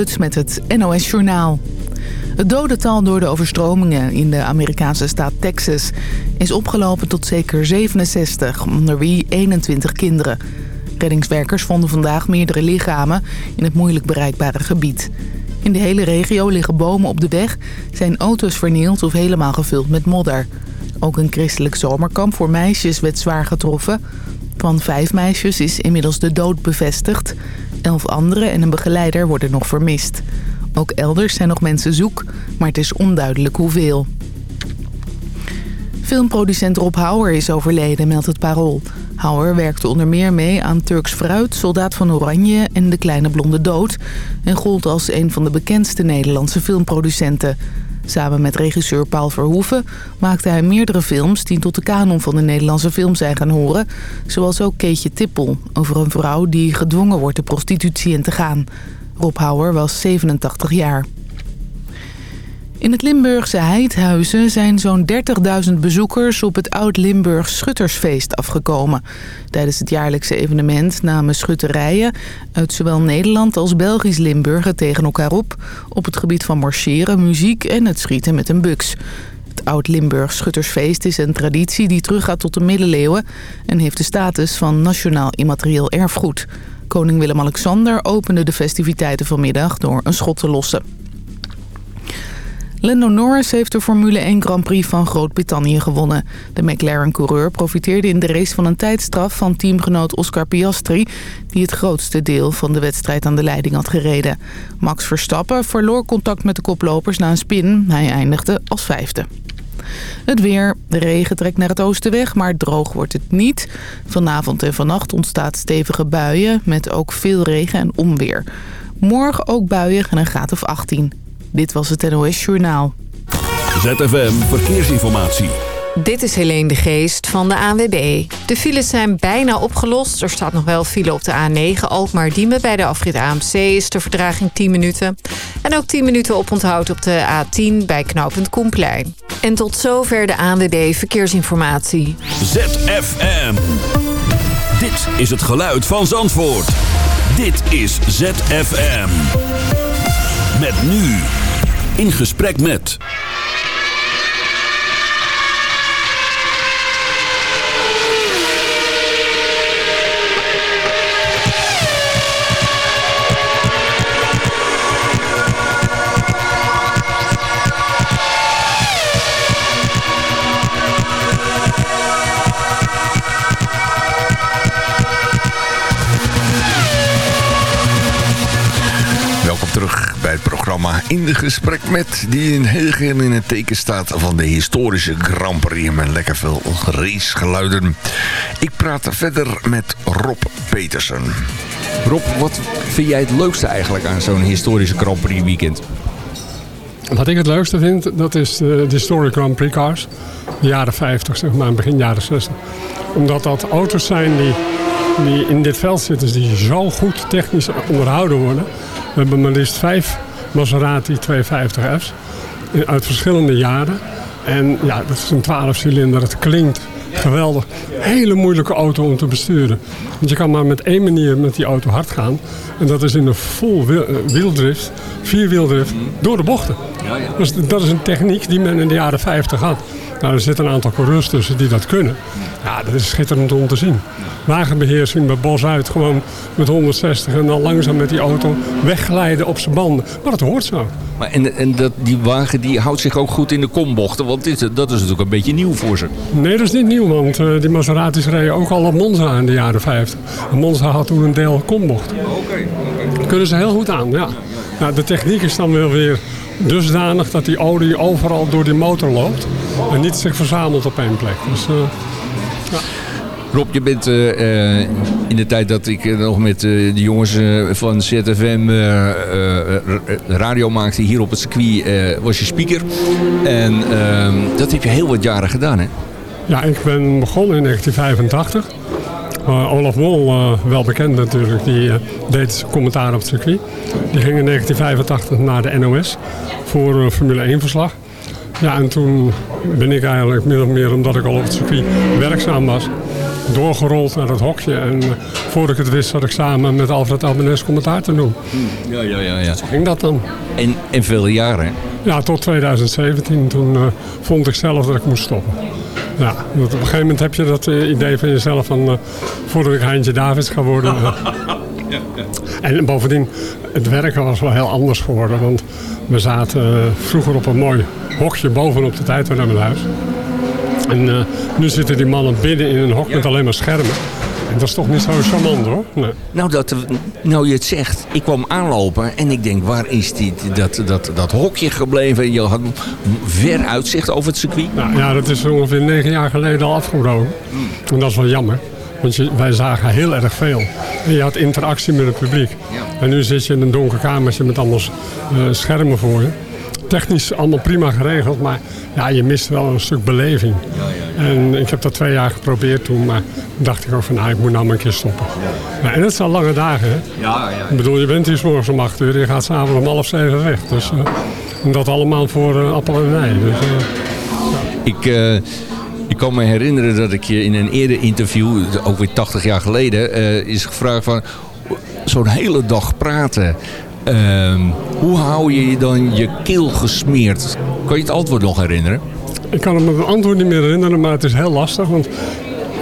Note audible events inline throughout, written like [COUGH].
Met het NOS Journaal. Het dodental door de overstromingen in de Amerikaanse staat Texas... is opgelopen tot zeker 67, onder wie 21 kinderen. Reddingswerkers vonden vandaag meerdere lichamen in het moeilijk bereikbare gebied. In de hele regio liggen bomen op de weg, zijn auto's vernield of helemaal gevuld met modder. Ook een christelijk zomerkamp voor meisjes werd zwaar getroffen. Van vijf meisjes is inmiddels de dood bevestigd. Elf anderen en een begeleider worden nog vermist. Ook elders zijn nog mensen zoek, maar het is onduidelijk hoeveel. Filmproducent Rob Hauer is overleden, meldt het Parool. Hauer werkte onder meer mee aan Turks Fruit, Soldaat van Oranje en De Kleine Blonde Dood... en gold als een van de bekendste Nederlandse filmproducenten. Samen met regisseur Paul Verhoeven maakte hij meerdere films... die tot de kanon van de Nederlandse film zijn gaan horen... zoals ook Keetje Tippel, over een vrouw die gedwongen wordt de prostitutie in te gaan... Rob Hauer was 87 jaar. In het Limburgse Heidhuizen zijn zo'n 30.000 bezoekers op het Oud-Limburg Schuttersfeest afgekomen. Tijdens het jaarlijkse evenement namen schutterijen uit zowel Nederland als Belgisch Limburg tegen elkaar op... op het gebied van marcheren, muziek en het schieten met een buks. Het Oud-Limburg Schuttersfeest is een traditie die teruggaat tot de middeleeuwen... en heeft de status van nationaal immaterieel erfgoed. Koning Willem-Alexander opende de festiviteiten vanmiddag door een schot te lossen. Lando Norris heeft de Formule 1 Grand Prix van Groot-Brittannië gewonnen. De McLaren-coureur profiteerde in de race van een tijdstraf van teamgenoot Oscar Piastri... die het grootste deel van de wedstrijd aan de leiding had gereden. Max Verstappen verloor contact met de koplopers na een spin. Hij eindigde als vijfde. Het weer. De regen trekt naar het oosten weg, maar droog wordt het niet. Vanavond en vannacht ontstaat stevige buien met ook veel regen en onweer. Morgen ook buien en een graad of 18. Dit was het NOS Journaal. ZFM Verkeersinformatie. Dit is Helene de Geest van de ANWB. De files zijn bijna opgelost. Er staat nog wel file op de A9 Alkmaar-Diemen. Bij de afrit AMC is de verdraging 10 minuten. En ook 10 minuten oponthoud op de A10 bij knooppunt Koenplein. En tot zover de ANWB Verkeersinformatie. ZFM. Dit is het geluid van Zandvoort. Dit is ZFM. Met nu. In gesprek met... het programma In de Gesprek Met... die in Hegen in het teken staat van de historische Grand Prix... met lekker veel racegeluiden. Ik praat verder met Rob Petersen. Rob, wat vind jij het leukste eigenlijk aan zo'n historische Grand Prix weekend? Wat ik het leukste vind, dat is de, de Historic Grand Prix cars. De jaren 50, zeg maar, begin jaren 60. Omdat dat auto's zijn die, die in dit veld zitten... die zo goed technisch onderhouden worden... We hebben maar liefst vijf Maserati 250F's uit verschillende jaren. En ja, dat is een 12-cilinder. Het klinkt geweldig. Hele moeilijke auto om te besturen. Want je kan maar met één manier met die auto hard gaan. En dat is in een vol wieldrift, vierwieldrift, door de bochten. Dus dat is een techniek die men in de jaren 50 had. Nou, er zitten een aantal coureurs tussen die dat kunnen. Ja, dat is schitterend om te zien. Wagenbeheersing bij Bos uit, gewoon met 160 en dan langzaam met die auto wegglijden op zijn banden. Maar dat hoort zo. Maar en en dat, die wagen die houdt zich ook goed in de kombochten, want dit, dat is natuurlijk een beetje nieuw voor ze. Nee, dat is niet nieuw, want uh, die Maseratis reden ook al op Monza in de jaren 50. En Monza had toen een deel kombocht. Oké. Kunnen ze heel goed aan, ja. De techniek is dan wel weer dusdanig dat die olie overal door die motor loopt en niet zich verzamelt op één plek. Dus, uh, ja. Rob, je bent uh, in de tijd dat ik nog met de jongens van ZFM radio maakte hier op het circuit, was je speaker. En ehm, dat heb je heel wat jaren gedaan, hè? Ja, ik ben begonnen in 1985. Olaf Mol, wel bekend natuurlijk, die deed commentaar op het circuit. Die ging in 1985 naar de NOS voor Formule 1 verslag. Ja, en toen ben ik eigenlijk min of meer, omdat ik al op het circuit werkzaam was, doorgerold naar het hokje. En uh, voor ik het wist zat ik samen met Alfred Albanese commentaar te doen. Ja, ja, ja. ja. Zo ging dat dan. En, en vele jaren? Ja, tot 2017. Toen vond ik zelf dat ik moest stoppen. Ja, op een gegeven moment heb je dat uh, idee van jezelf van... Uh, voordat ik Heintje Davids ga worden... [LAUGHS] En bovendien, het werken was wel heel anders geworden. Want we zaten vroeger op een mooi hokje bovenop de tijdrennerhuis. En uh, nu zitten die mannen binnen in een hok ja. met alleen maar schermen. En dat is toch niet zo charmant hoor. Nee. Nou, dat, nou, je het zegt. Ik kwam aanlopen en ik denk, waar is die, dat, dat, dat hokje gebleven? Je had ver uitzicht over het circuit. Nou, ja, dat is ongeveer negen jaar geleden al afgebroken. En dat is wel jammer. Want je, wij zagen heel erg veel. En je had interactie met het publiek. Ja. En nu zit je in een donker kamertje met allemaal uh, schermen voor je. Technisch allemaal prima geregeld, maar ja, je mist wel een stuk beleving. Ja, ja, en ik heb dat twee jaar geprobeerd toen, maar dacht ik ook van, nou, ik moet nou maar een keer stoppen. En dat zijn lange dagen, hè? Ja, ja. Ik bedoel, je bent hier s morgens om acht uur, je gaat s'avonds om half zeven weg. Dus, uh, en dat allemaal voor uh, appel en ei. Dus, ik... Ik kan me herinneren dat ik je in een eerder interview, ook weer 80 jaar geleden, uh, is gevraagd van zo'n hele dag praten. Uh, hoe hou je dan je keel gesmeerd? Kan je het antwoord nog herinneren? Ik kan me het antwoord niet meer herinneren, maar het is heel lastig. Want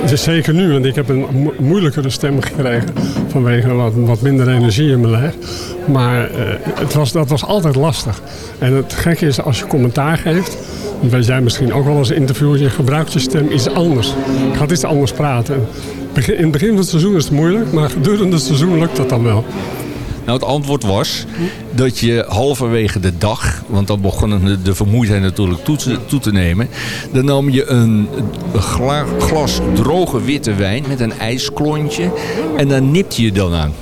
het is zeker nu, want ik heb een mo moeilijkere stem gekregen vanwege wat, wat minder energie in mijn lijf. Maar uh, het was, dat was altijd lastig. En het gekke is, als je commentaar geeft, weet jij misschien ook wel als interviewer, je gebruikt je stem iets anders. Ik ga iets anders praten. In het begin van het seizoen is het moeilijk, maar gedurende het seizoen lukt dat dan wel. Nou, het antwoord was dat je halverwege de dag, want dan begon de, vermoeidheid natuurlijk toe te, toe te, nemen. Dan nam je een, een gla, glas droge witte wijn met een ijsklontje en dan nipte je dan aan.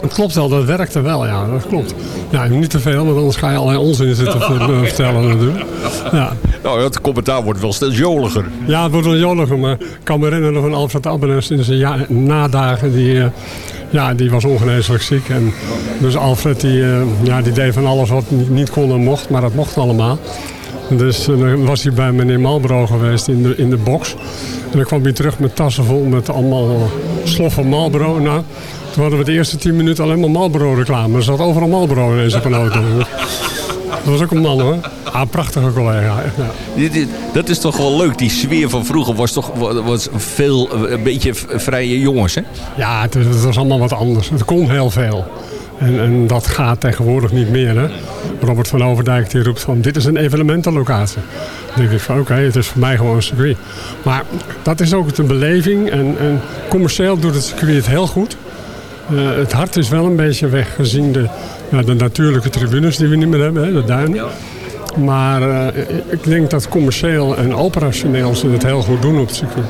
Het klopt wel, dat werkte wel, ja, dat klopt. Ja, niet te veel, want anders ga je allerlei onzin zitten [LAUGHS] vertellen natuurlijk. Ja. Nou, het commentaar wordt wel steeds joliger. Ja, het wordt wel joliger, maar ik kan me herinneren van Alfred Abbenes in zijn ja, nadagen, die, uh, ja, die was ongeneeslijk ziek. En dus Alfred die, uh, ja, die deed van alles wat niet, kon en mocht, maar dat mocht allemaal. Dus uh, dan was hij bij meneer Malbro geweest in de, in de box. En dan kwam hij terug met tassen vol met allemaal sloffen Malbro. Nou, toen hadden we de eerste tien minuten alleen maar Marlboro reclame. Er zat overal ineens op een auto. Dat was ook een man hoor. Ah, prachtige collega. Ja. Dat is toch wel leuk. Die sfeer van vroeger was toch was veel, een beetje vrije jongens hè? Ja, het, het was allemaal wat anders. Het kon heel veel. En, en, dat gaat tegenwoordig niet meer. Hè? Robert van Overdijk die roept van dit is een evenementenlocatie. Dan denk ik van oké, okay, het is voor mij gewoon een circuit. Maar dat is ook een beleving. En, en commercieel doet het circuit het heel goed. Uh, het hart is wel een beetje weg gezien de, ja, de natuurlijke tribunes die we niet meer hebben, hè, de duinen. Maar uh, ik denk dat commercieel en operationeel ze het heel goed doen op het circuit.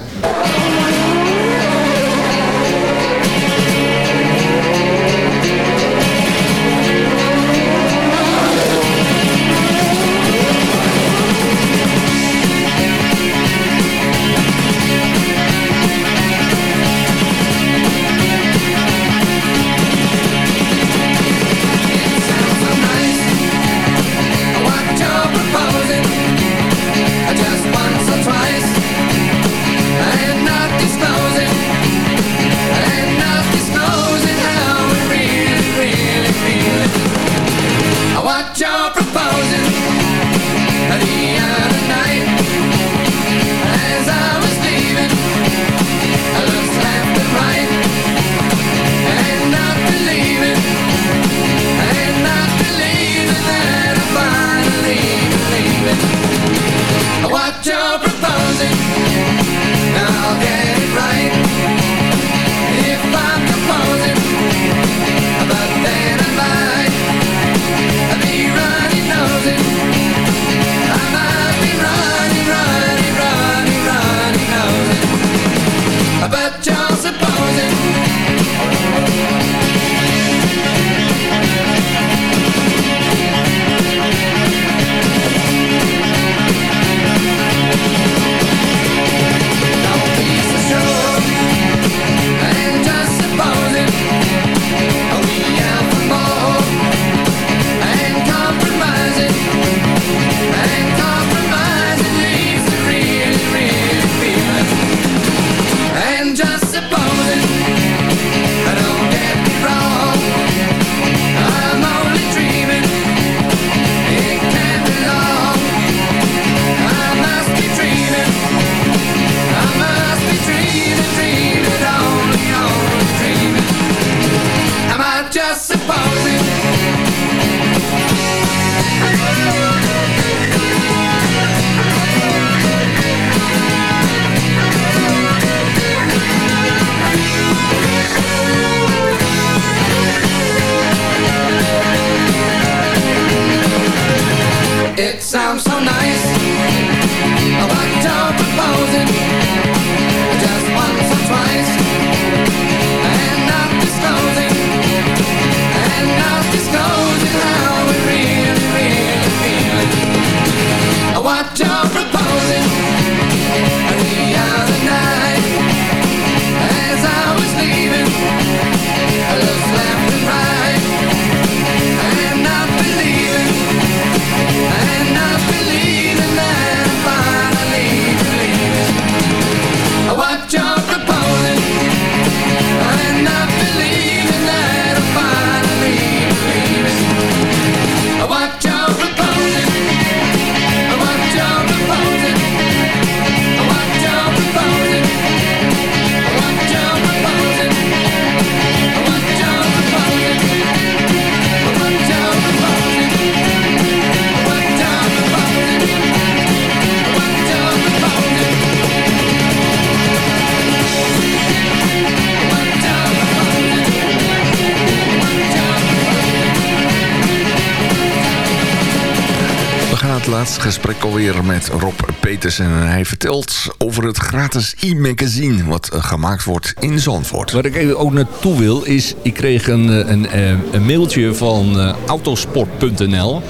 Laatste gesprek alweer met Rob Petersen. En hij vertelt over het gratis e-magazine... wat eh, gemaakt wordt in Zandvoort. Waar ik even ook naartoe wil is, ik kreeg een, eh, een, eh, een mailtje van autosport.nl.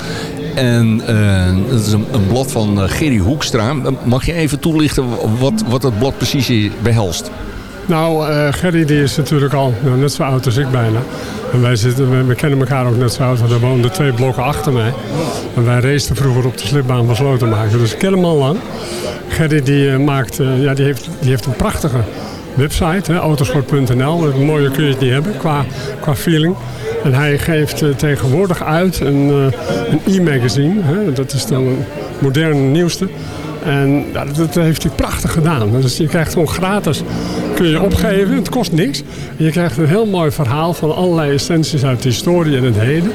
En eh, dat is een, een blad van Gerry Hoekstra. Mag je even toelichten wat, wat dat blad precies behelst? Nou, eh, Gerry die is natuurlijk al nou, net zo oud als ik bijna. Wij zitten, we, kennen elkaar ook net zo oud, want hij woonde twee blokken achter mij. En wij raceten vroeger op de slipbaan van Slotenmaker, dus ik ken al lang. Gerry die, eh, maakt, eh, ja, die, heeft, die heeft een prachtige website, hè, autosport.nl. Een mooie kun je het niet hebben qua, qua feeling. En hij geeft eh, tegenwoordig uit een, e-magazine. Dat is dan een moderne nieuwste. En ja, dat heeft hij prachtig gedaan. Dus je krijgt gewoon gratis, kun je opgeven, het kost niks. Je krijgt een heel mooi verhaal van allerlei essenties uit de historie en het heden.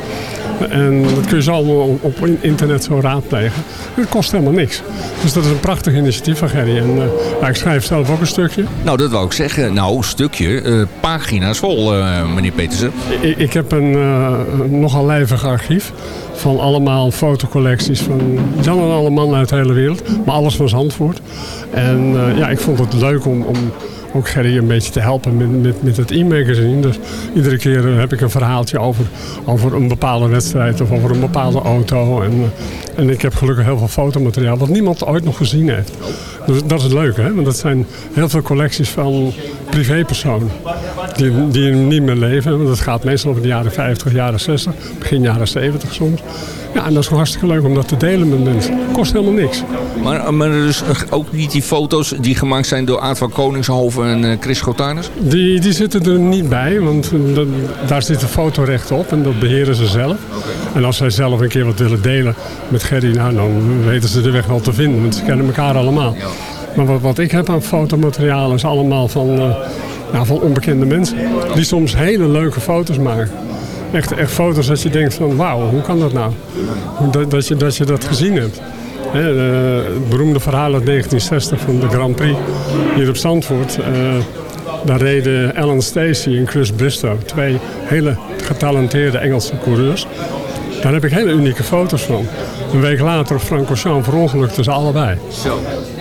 En dat kun je zo allemaal op internet zo raadplegen. Het kost helemaal niks. Dus dat is een prachtig initiatief van Gerry. En eh, ja, ik schrijf zelf ook een stukje. Nou, dat wou ik zeggen. Nou, stukje. eh, pagina's vol, eh, meneer Petersen. Ik, ik heb een nogal lijvig archief van allemaal fotocollecties van Jan en alle mannen uit de hele wereld. Maar alles van Zandvoort. En ja, ik vond het leuk om, om ook Gerry een beetje te helpen met, met, met het e-magazine. Dus iedere keer eh, heb ik een verhaaltje over, over een bepaalde wedstrijd of over een bepaalde auto. En, eh, en ik heb gelukkig heel veel fotomateriaal wat niemand ooit nog gezien heeft. Dus dat is het leuke, hè? want dat zijn heel veel collecties van privépersonen die, die niet meer leven. Want dat gaat meestal over de jaren 50, jaren 60, begin jaren 70 soms. Ja, en dat is gewoon hartstikke leuk om dat te delen met mensen. Kost helemaal niks. Maar, maar dus ook niet die foto's die gemaakt zijn door Aad van Koningshoven en eh, Chris Schotanus? Die, die zitten er niet bij, want eh, daar zit een fotorecht op en dat beheren ze zelf. En als zij zelf een keer wat willen delen met Gerry, nou, dan weten ze de weg wel te vinden, want ze kennen elkaar allemaal. Maar wat, wat ik heb aan fotomateriaal is allemaal van, eh, nou, van onbekende mensen. Die soms hele leuke foto's maken. Echt, echt foto's dat je denkt van wauw, hoe kan dat nou? Dat, dat, je, dat gezien hebt. Hè, eh, het beroemde verhaal uit 1960 van de Grand Prix hier op Zandvoort. eh, daar reden Alan Stacey en Chris Bristow, twee hele getalenteerde Engelse coureurs. Daar heb ik hele unieke foto's van. Een week later Francorchamps verongelukten ze allebei.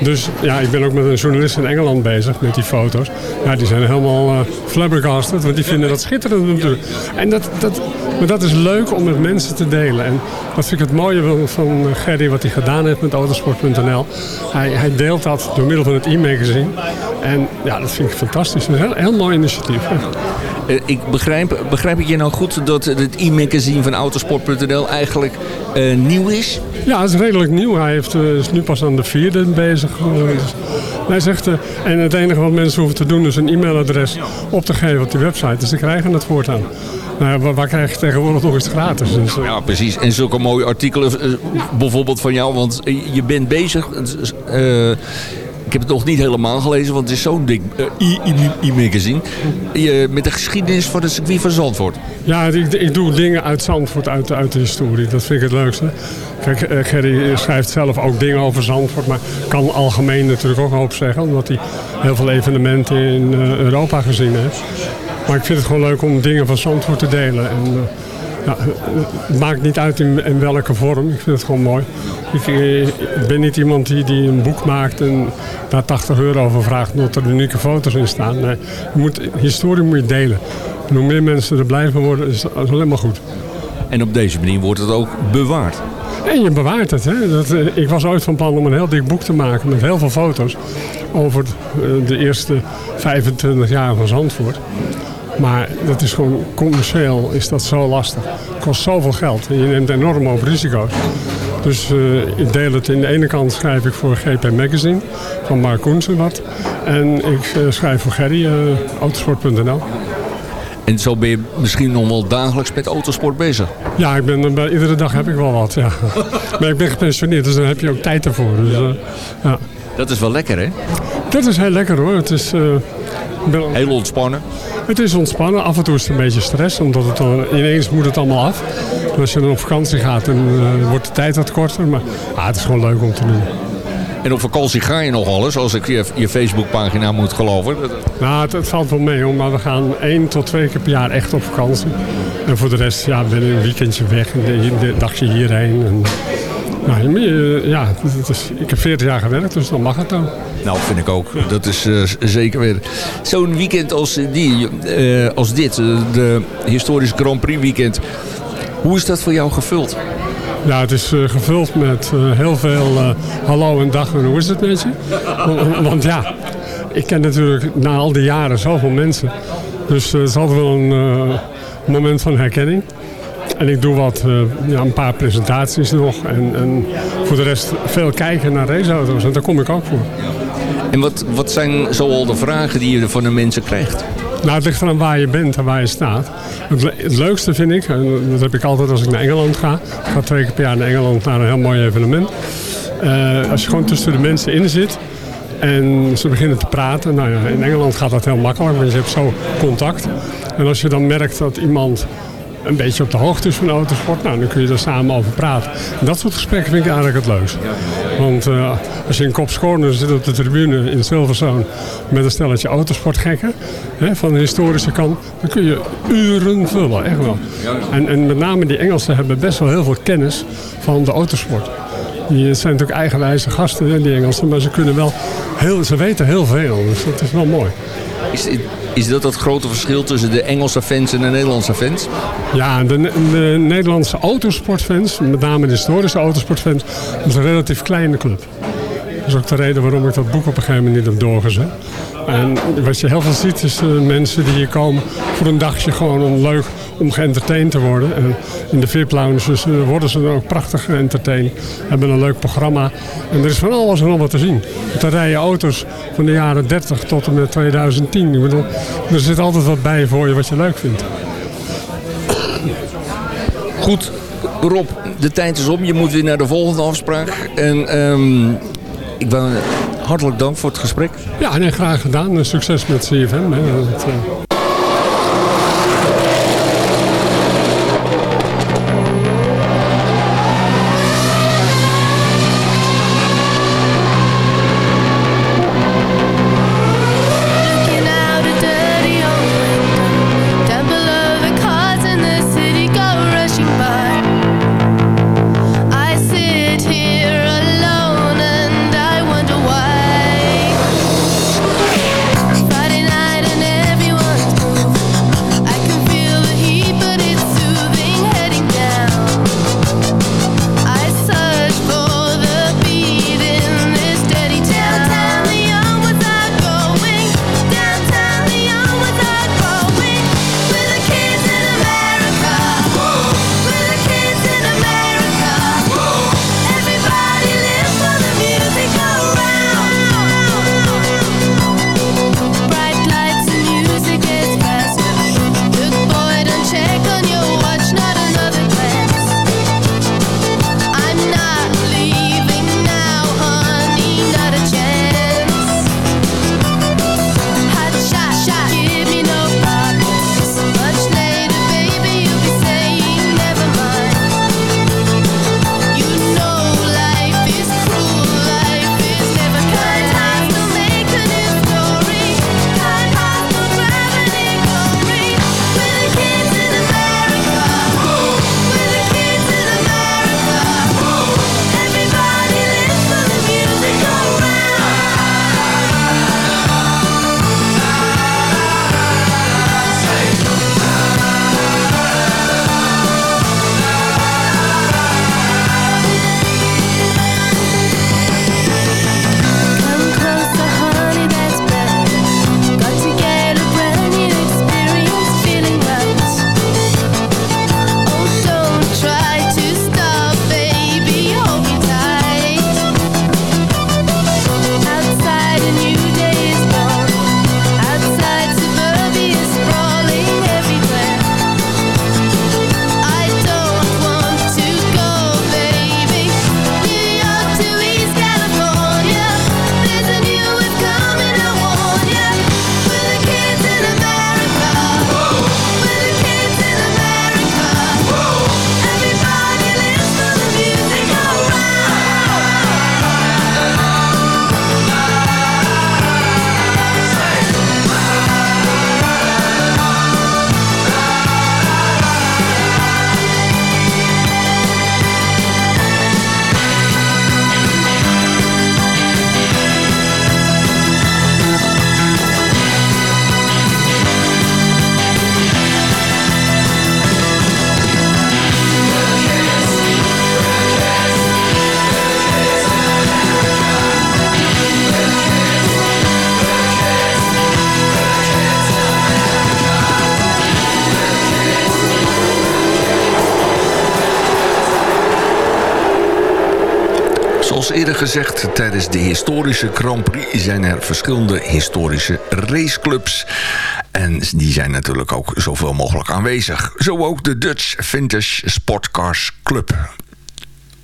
Dus ja, ik ben ook met een journalist in Engeland bezig met die foto's. Ja, die zijn helemaal eh flabbergasted, want die vinden dat schitterend natuurlijk. En dat, dat, maar dat is leuk om met mensen te delen. En dat vind ik het mooie van, van Gerry, wat hij gedaan heeft met autosport.nl. Hij, hij deelt dat door middel van het e-magazine. En ja, dat vind ik fantastisch. Een heel, heel mooi initiatief. Eh, ik begrijp, begrijp ik je nou goed dat het e-magazine van autosport.nl eigenlijk eh, nieuw is? Ja, het is redelijk nieuw. Hij heeft, eh, is nu pas aan de vierde bezig. Eh, hij zegt, eh, en het enige wat mensen hoeven te doen is een e-mailadres op te geven op die website. Dus ze krijgen het voortaan. Nou ja, waar, krijg je tegenwoordig nog eens gratis? Dus, eh, Ja, precies. En zulke mooie artikelen, eh, bijvoorbeeld van jou, want eh, je bent bezig. eh, heb het nog niet helemaal gelezen, want het is zo'n dik eh, e-magazine. Je- met de geschiedenis van het circuit van Zandvoort. Ja, ik, ik doe dingen uit Zandvoort, uit, uit de historie. Dat vind ik het leukste. Kijk, eh, Gerry schrijft zelf ook dingen over Zandvoort, maar kan algemeen natuurlijk ook hoop zeggen, omdat hij heel veel evenementen in eh, Europa gezien heeft. Maar ik vind het gewoon leuk om dingen van Zandvoort te delen. En, eh, ja, het maakt niet uit in, in welke vorm. Ik vind het gewoon mooi. Ik, eh, ik ben niet iemand die, die een boek maakt en daar 80 euro voor vraagt omdat er unieke foto's in staan. Nee, je moet, historie moet je delen. En hoe meer mensen er blij van worden, is, is alleen maar goed. En op deze manier wordt het ook bewaard. En je bewaart het. Hè? Dat, eh, ik was ooit van plan om een heel dik boek te maken met heel veel foto's over eh, de eerste 25 jaar van Zandvoort. Maar dat is gewoon commercieel is dat zo lastig. Het kost zoveel geld en je neemt enorm op risico's. Dus eh, ik deel het in de ene kant schrijf ik voor GP Magazine van Mark Koensen wat. En ik eh, schrijf voor Gerry, eh, autosport.nl. En zo ben je misschien nog wel dagelijks met autosport bezig. Ja, ik ben, er bij- iedere dag heb ik wel wat. Ja. [LAUGHS] Maar ik ben gepensioneerd, dus dan heb je ook tijd ervoor. Dus, ja. Dat is wel lekker, hè? Dat is heel lekker hoor. Het is, Heel ontspannen. Het is ontspannen. Af en toe is het een beetje stress, omdat het ineens moet het allemaal af. En als je dan op vakantie gaat, dan eh, wordt de tijd wat korter. Maar ah, het is gewoon leuk om te doen. En op vakantie ga je nog alles, als ik je, je Facebookpagina moet geloven. Nou, het, het valt wel mee, hoor, maar we gaan één tot twee keer per jaar echt op vakantie. En voor de rest, ja, ben ik een weekendje weg, de- een dagje hierheen. En, nou, je- ja, het is, ik heb 40 jaar gewerkt, dus dan mag het dan. Nou, vind ik ook. Dat is eh, zeker weer. Zo'n weekend als, die, eh, als dit, eh, de historische Grand Prix weekend. Hoe is dat voor jou gevuld? Ja, het is eh, gevuld met eh, heel veel eh, hallo en dag en hoe is het met je? Want, want ja, ik ken natuurlijk na al die jaren zoveel mensen. Dus eh, het is altijd wel een eh, moment van herkenning. En ik doe wat, eh, ja, een paar presentaties nog. En, en voor de rest veel kijken naar raceauto's. En daar kom ik ook voor. En wat, wat zijn zoal de vragen die je van de mensen krijgt? Nou, het ligt eraan waar je bent en waar je staat. Het, le- het leukste vind ik, en dat heb ik altijd als ik naar Engeland ga. Ik ga twee keer per jaar naar Engeland naar een heel mooi evenement. Eh, als je gewoon tussen de mensen in zit en ze beginnen te praten. Nou ja, in Engeland gaat dat heel makkelijk, want je hebt zo contact. En als je dan merkt dat iemand een beetje op de hoogte is van autosport, nou, dan kun je er samen over praten. En dat soort gesprekken vind ik eigenlijk het leukst. Want eh, als je in Kops Corner zit op de tribune in Silverstone met een stelletje autosportgekken hè, van de historische kant, dan kun je uren vullen, echt wel. En, en met name die Engelsen hebben best wel heel veel kennis van de autosport. Die zijn natuurlijk eigenwijze gasten, die Engelsen, maar ze kunnen wel heel, ze weten heel veel. Dus dat is wel mooi. Is, is dat het grote verschil tussen de Engelse fans en de Nederlandse fans? Ja, de, de Nederlandse autosportfans, met name de historische autosportfans, is een relatief kleine club. Dat is ook de reden waarom ik dat boek op een gegeven moment niet heb doorgezet. En wat je heel veel ziet is eh, mensen die hier komen voor een dagje gewoon om leuk om geëntertained te worden. En in de VIP-lounges dus, eh, worden ze dan ook prachtig geëntertained. Hebben een leuk programma. En er is van alles en nog wat te zien. Er rijden auto's van de jaren 30 tot en met 2010. Ik bedoel, er zit altijd wat bij voor je wat je leuk vindt. Goed, Rob, de tijd is om. Je moet weer naar de volgende afspraak. En ehm, ik ben hartelijk dank voor het gesprek. Ja, nee, graag gedaan. Succes met CFM. Hè. Dat, eh, tijdens de historische Grand Prix zijn er verschillende historische raceclubs. En die zijn natuurlijk ook zoveel mogelijk aanwezig. Zo ook de Dutch Vintage Sportcars Club.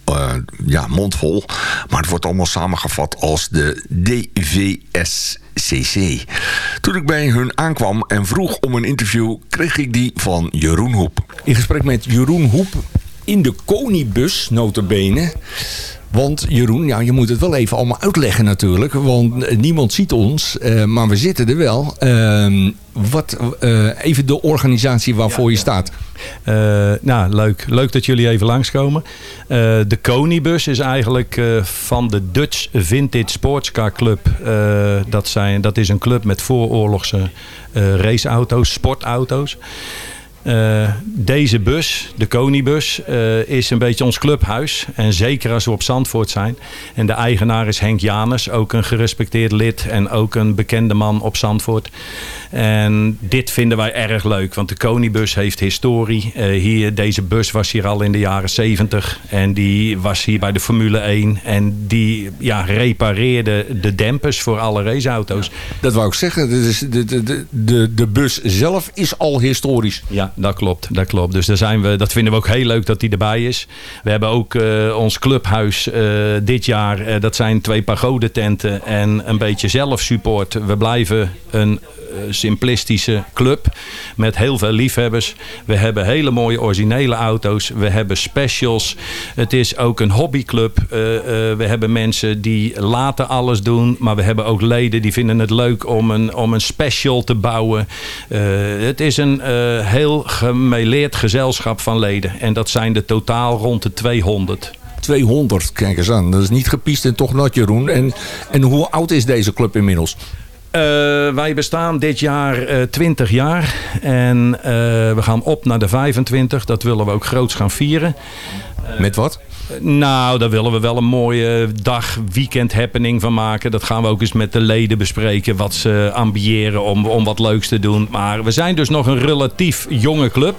Eh, ja, mondvol. Maar het wordt allemaal samengevat als de DVSCC. Toen ik bij hun aankwam en vroeg om een interview... kreeg ik die van Jeroen Hoep. In gesprek met Jeroen Hoep in de Konibus, notabene. Want Jeroen, ja, je moet het wel even allemaal uitleggen natuurlijk. Want eh, niemand ziet ons, eh, maar we zitten er wel. Ehm, wat, eh, even de organisatie waarvoor je staat. Nou, leuk. Leuk dat jullie even langskomen. De Conibus is eigenlijk van de Dutch Vintage Sportscar Club. Dat, zijn, dat is een club met vooroorlogse raceauto's, sportauto's. Eh, deze bus, de Conibus, eh, is een beetje ons clubhuis. En zeker als we op Zandvoort zijn. En de eigenaar is Henk Janus, ook een gerespecteerd lid en ook een bekende man op Zandvoort. En dit vinden wij erg leuk, want de Conibus heeft historie. Eh, hier, deze bus was hier al in de jaren 70 en die was hier bij de Formule 1. En die ja, repareerde de dempers voor alle raceauto's. Dat wou ik zeggen. De, de, de, de, de bus zelf is al historisch. Ja, dat klopt. Dat klopt. Dus daar zijn we, dat vinden we ook heel leuk dat die erbij is. We hebben ook eh, ons clubhuis eh, dit jaar. eh, dat zijn twee pagodententen en een beetje zelfsupport. We blijven een simplistische club met heel veel liefhebbers. We hebben hele mooie originele auto's. We hebben specials. Het is ook een hobbyclub. Eh, eh, we hebben mensen die laten alles doen. Maar we hebben ook leden die vinden het leuk om een, om een special te bouwen. Eh, het is een eh, heel gemêleerd gezelschap van leden. En dat zijn er totaal rond de 200. 200, kijk eens aan. Dat is niet gepiest en toch nat, Jeroen. En, en hoe oud is deze club inmiddels? Eh, wij bestaan dit jaar eh 20 jaar. En eh, we gaan op naar de 25. Dat willen we ook groots gaan vieren. Met wat? Nou, daar willen we wel een mooie dag, weekend happening van maken. Dat gaan we ook eens met de leden bespreken. Wat ze ambiëren om, om wat leuks te doen. Maar we zijn dus nog een relatief jonge club.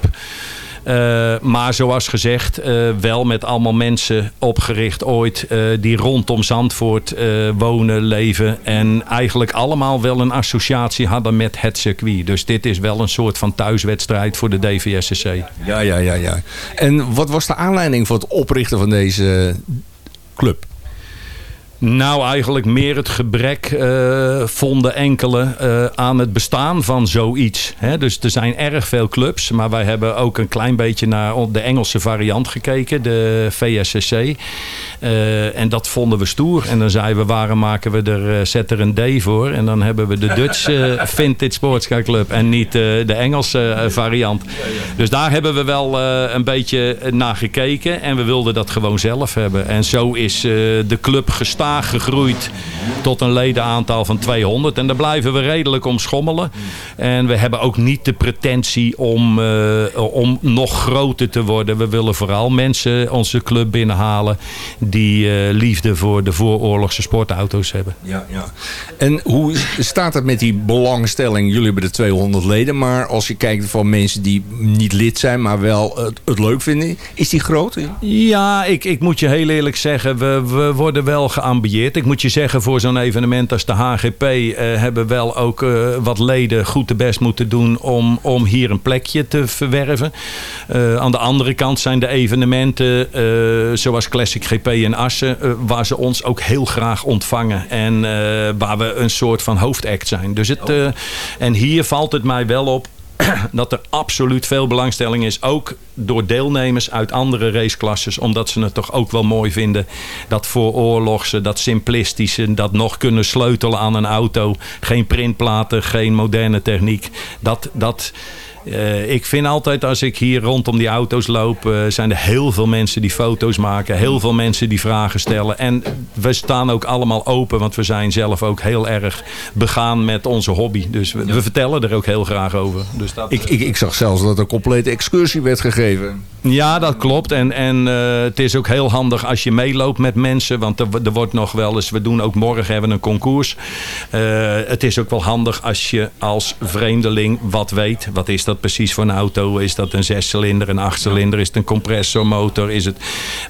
Eh, maar zoals gezegd, eh, wel met allemaal mensen opgericht ooit eh, die rondom Zandvoort wonen, leven. En eigenlijk allemaal wel een associatie hadden met het circuit. Dus dit is wel een soort van thuiswedstrijd voor de DVSCC. Ja, ja, ja, ja. En wat was de aanleiding voor het oprichten van deze club? Nou, eigenlijk meer het gebrek eh, vonden enkele eh, aan het bestaan van zoiets. Hè? Dus er zijn erg veel clubs, maar wij hebben ook een klein beetje naar de Engelse variant gekeken, de VSCC. Eh, en dat vonden we stoer. En dan zeiden we, waarom maken we er, zet er een D voor? En dan hebben we de Dutch [LAUGHS] Vintage Sportscar Club en niet de Engelse variant. Dus daar hebben we wel een beetje naar gekeken. En we wilden dat gewoon zelf hebben. En zo is de club gegroeid tot een ledenaantal van 200. En daar blijven we redelijk om schommelen. En we hebben ook niet de pretentie om, eh, om nog groter te worden. We willen vooral mensen onze club binnenhalen die eh, liefde voor de vooroorlogse sportauto's hebben. Ja, ja. En hoe staat het met die belangstelling? Jullie hebben de 200 leden, maar als je kijkt van mensen die niet lid zijn, maar wel het, het leuk vinden, is die groot? Ja, ik, ik moet je heel eerlijk zeggen, we, we worden wel geambieerd. Ik moet je zeggen, voor zo'n evenement als de HGP eh, hebben wel ook eh, wat leden goed de best moeten doen om, om hier een plekje te verwerven. Eh, aan de andere kant zijn de evenementen zoals Classic GP in Assen, waar ze ons ook heel graag ontvangen. En waar we een soort van hoofdact zijn. Dus het, eh, en hier valt het mij wel op [CLEARS THROAT] dat er absoluut veel belangstelling is. Ook door deelnemers uit andere raceklasses. Omdat ze het toch ook wel mooi vinden. Dat vooroorlogse, dat simplistische. Dat nog kunnen sleutelen aan een auto. Geen printplaten, geen moderne techniek. Dat... dat eh, ik vind altijd als ik hier rondom die auto's loop, eh, zijn er heel veel mensen die foto's maken. Heel veel mensen die vragen stellen. En we staan ook allemaal open, want we zijn zelf ook heel erg begaan met onze hobby. Dus we, we vertellen er ook heel graag over. Dus dat, Ik, ik, ik zag zelfs dat er een complete excursie werd gegeven. Ja, dat klopt. En, en eh, het is ook heel handig als je meeloopt met mensen. Want er, er wordt nog wel eens, we doen ook morgen hebben we een concours. Eh, het is ook wel handig als je als vreemdeling wat weet. Wat is dat precies voor een auto? Is dat een zescilinder, een achtcilinder? Is het een compressormotor? Is het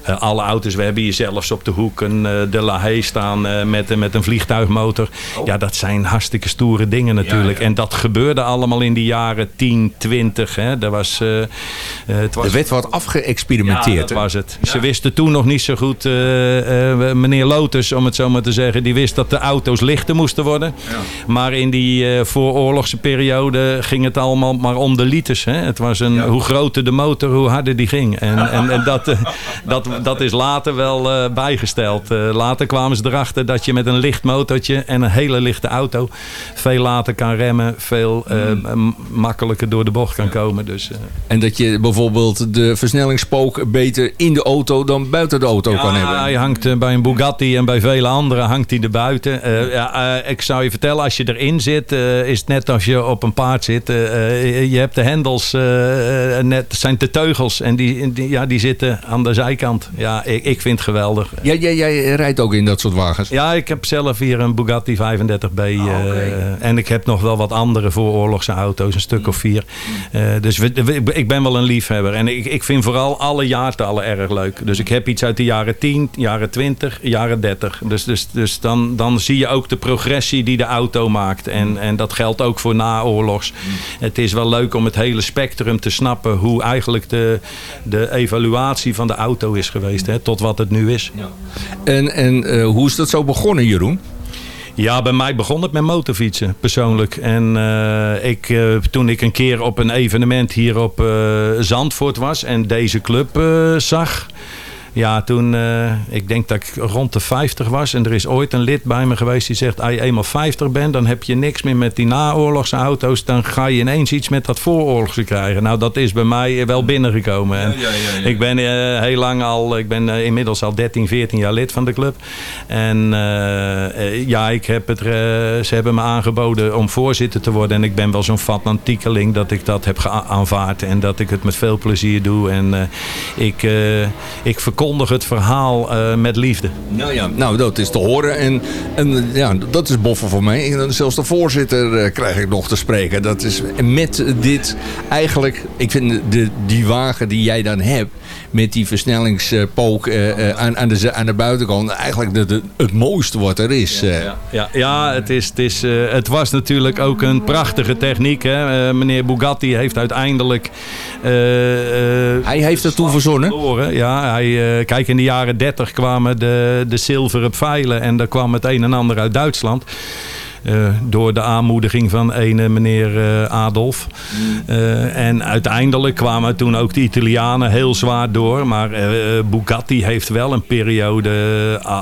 eh, alle auto's? We hebben hier zelfs op de hoek een De La Haye staan eh, met, met een vliegtuigmotor. Ja, dat zijn hartstikke stoere dingen natuurlijk. En dat gebeurde allemaal in die jaren 10, 20. Hè. Dat was, eh, eh, het was wat ja, afgeëxperimenteerd. dat was het. Ze wisten toen nog niet zo goed, eh, eh, meneer Lotus, om het zo maar te zeggen, die wist dat de auto's lichter moesten worden. Maar in die eh, vooroorlogse periode ging het allemaal maar om de liters. Hè? Het was een, Hoe groter de motor, hoe harder die ging. En, [LAUGHS] en, en dat, eh, dat, dat is later wel eh, bijgesteld. Eh, later kwamen ze erachter dat je met een licht motortje en een hele lichte auto veel later kan remmen, veel eh, m- makkelijker door de bocht kan komen. Dus, eh, En dat je bijvoorbeeld de versnellingspook beter in de auto dan buiten de auto kan hebben. Hij hangt eh, bij een Bugatti en bij vele anderen hangt hij er buiten. Eh, ja, eh, ik zou je vertellen, als je erin zit, is het net als je op een paard zit. Je hebt de hendels, net, zijn de teugels en die, die, ja, die zitten aan de zijkant. Ja, ik, ik vind het geweldig. Jij, jij, jij rijdt ook in dat soort wagens. Ja, ik heb zelf hier een Bugatti 35B. eh, en ik heb nog wel wat andere vooroorlogse auto's, een stuk of vier. Dus we, we- ik ben wel een liefhebber. En ik, ik vind vooral alle jaartallen erg leuk. Dus ik heb iets uit de jaren 10, jaren 20, jaren 30. Dus, dus, dus dan, dan zie je ook de progressie die de auto maakt. En, en dat geldt ook voor naoorlogs. Het is wel leuk om het hele spectrum te snappen. Hoe eigenlijk de, de evaluatie van de auto is geweest. Hè, tot wat het nu is. En, en eh, hoe is dat zo begonnen, Jeroen? Ja, bij mij begon het met motorfietsen, persoonlijk. En eh, ik, eh, toen ik een keer op een evenement hier op eh, Zandvoort was en deze club zag... Ja, toen, eh, ik denk dat ik rond de 50 was. En er is ooit een lid bij me geweest die zegt... als je eenmaal 50 bent, dan heb je niks meer met die naoorlogse auto's. Dan ga je ineens iets met dat vooroorlogse krijgen. Nou, dat is bij mij wel binnengekomen. En Ik ben eh, heel lang al... Ik ben eh, inmiddels al 13, 14 jaar lid van de club. En ja, ik heb het, ze hebben me aangeboden om voorzitter te worden. En ik ben wel zo'n fanatiekeling dat ik dat heb aanvaard. En dat ik het met veel plezier doe. En ik, ik verkondig het verhaal eh, met liefde. Nou ja, nou dat is te horen. En, en ja, dat is boffen voor mij. En zelfs de voorzitter eh, krijg ik nog te spreken. Dat is met dit eigenlijk, ik vind de, die wagen die jij dan hebt, met die versnellingspook eh, eh, aan, aan, de, aan de buitenkant, eigenlijk de, de- het mooiste wat er is. eh. Ja, ja het, is, het, is, het was natuurlijk ook een prachtige techniek. Hè? Meneer Bugatti heeft uiteindelijk... Hij heeft het toen verzonnen. verloren. Ja, hij, kijk, in de jaren 30 kwamen de, de zilveren pijlen en er kwam het een en ander uit Duitsland. Eh, door de aanmoediging van ene meneer eh, Adolf. Eh, en uiteindelijk kwamen toen ook de Italianen heel zwaar door. Maar Bugatti heeft wel een periode